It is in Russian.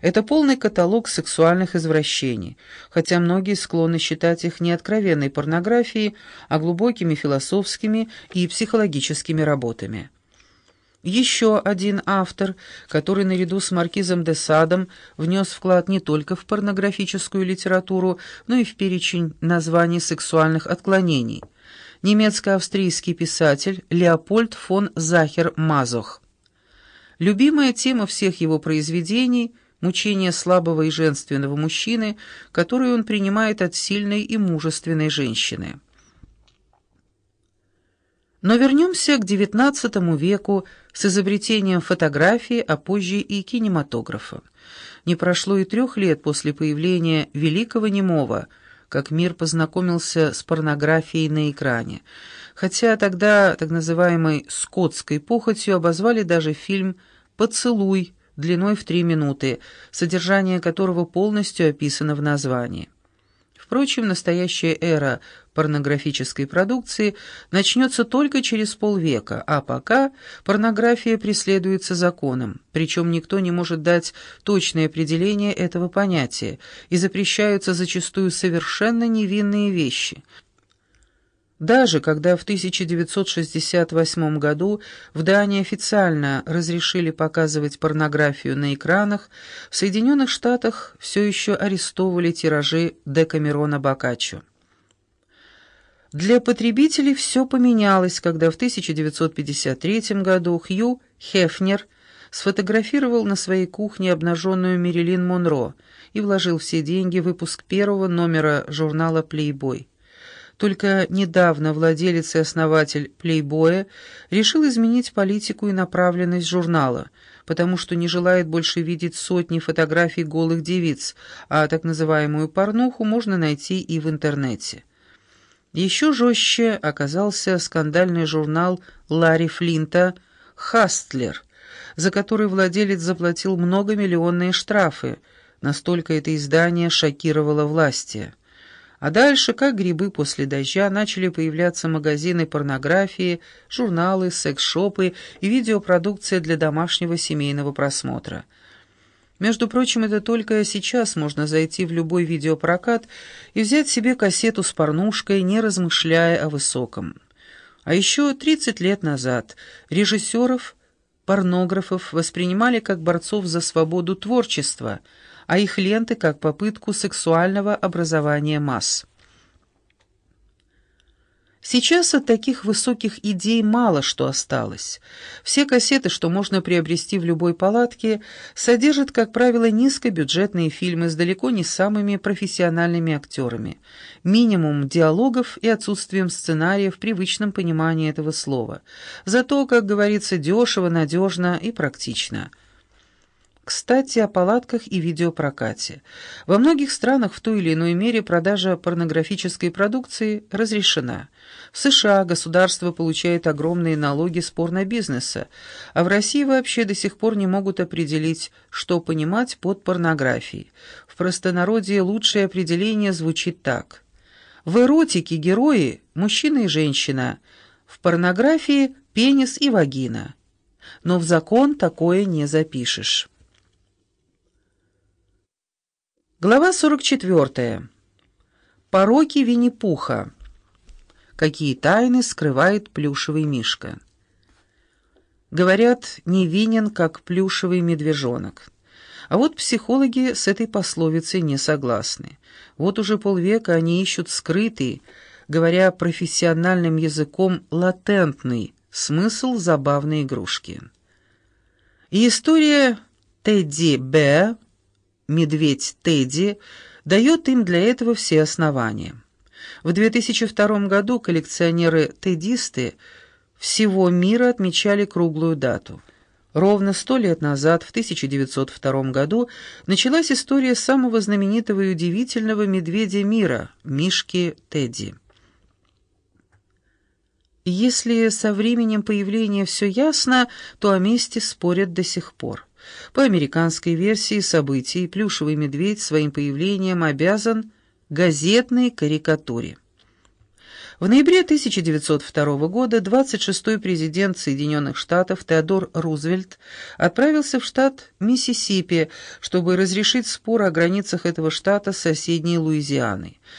Это полный каталог сексуальных извращений, хотя многие склонны считать их не откровенной порнографией, а глубокими философскими и психологическими работами. Еще один автор, который наряду с маркизом де Садом внес вклад не только в порнографическую литературу, но и в перечень названий сексуальных отклонений – немецко-австрийский писатель Леопольд фон Захер-Мазох. Любимая тема всех его произведений – мучение слабого и женственного мужчины, которую он принимает от сильной и мужественной женщины. Но вернемся к XIX веку с изобретением фотографии, а позже и кинематографа. Не прошло и трех лет после появления великого немого – как мир познакомился с порнографией на экране, хотя тогда так называемой «скотской похотью» обозвали даже фильм «Поцелуй» длиной в три минуты, содержание которого полностью описано в названии. Впрочем, настоящая эра порнографической продукции начнется только через полвека, а пока порнография преследуется законом, причем никто не может дать точное определение этого понятия, и запрещаются зачастую совершенно невинные вещи – даже когда в 1968 году в Дании официально разрешили показывать порнографию на экранах, в Соединенных Штатах все еще арестовывали тиражи Декамерона Боккаччо. Для потребителей все поменялось, когда в 1953 году Хью Хефнер сфотографировал на своей кухне обнаженную Мерилин Монро и вложил все деньги в выпуск первого номера журнала «Плейбой». Только недавно владелец и основатель «Плейбоя» решил изменить политику и направленность журнала, потому что не желает больше видеть сотни фотографий голых девиц, а так называемую порнуху можно найти и в интернете. Еще жестче оказался скандальный журнал Ларри Флинта «Хастлер», за который владелец заплатил многомиллионные штрафы, настолько это издание шокировало власти. А дальше, как грибы после дождя, начали появляться магазины порнографии, журналы, секс-шопы и видеопродукция для домашнего семейного просмотра. Между прочим, это только сейчас можно зайти в любой видеопрокат и взять себе кассету с порнушкой, не размышляя о высоком. А еще 30 лет назад режиссеров, порнографов воспринимали как борцов за свободу творчества – а их ленты как попытку сексуального образования масс. Сейчас от таких высоких идей мало что осталось. Все кассеты, что можно приобрести в любой палатке, содержат, как правило, низкобюджетные фильмы с далеко не самыми профессиональными актерами, минимум диалогов и отсутствием сценария в привычном понимании этого слова. Зато, как говорится, дешево, надежно и практично – кстати, о палатках и видеопрокате. Во многих странах в той или иной мере продажа порнографической продукции разрешена. В США государство получает огромные налоги с порнобизнеса, а в России вообще до сих пор не могут определить, что понимать под порнографией. В простонародье лучшее определение звучит так. В эротике герои – мужчина и женщина, в порнографии – пенис и вагина. Но в закон такое не запишешь. Глава 44. Пороки Винни-Пуха. Какие тайны скрывает плюшевый мишка? Говорят, невинен, как плюшевый медвежонок. А вот психологи с этой пословицей не согласны. Вот уже полвека они ищут скрытый, говоря профессиональным языком, латентный смысл забавной игрушки. И история Тедди Б медведь Тедди дает им для этого все основания. В 2002 году коллекционеры-теддисты всего мира отмечали круглую дату. Ровно сто лет назад, в 1902 году, началась история самого знаменитого и удивительного медведя мира – Мишки Тедди. Если со временем появления все ясно, то о месте спорят до сих пор. По американской версии событий плюшевый медведь своим появлением обязан газетной карикатуре. В ноябре 1902 года 26-й президент Соединенных Штатов Теодор Рузвельт отправился в штат Миссисипи, чтобы разрешить спор о границах этого штата с соседней Луизианой.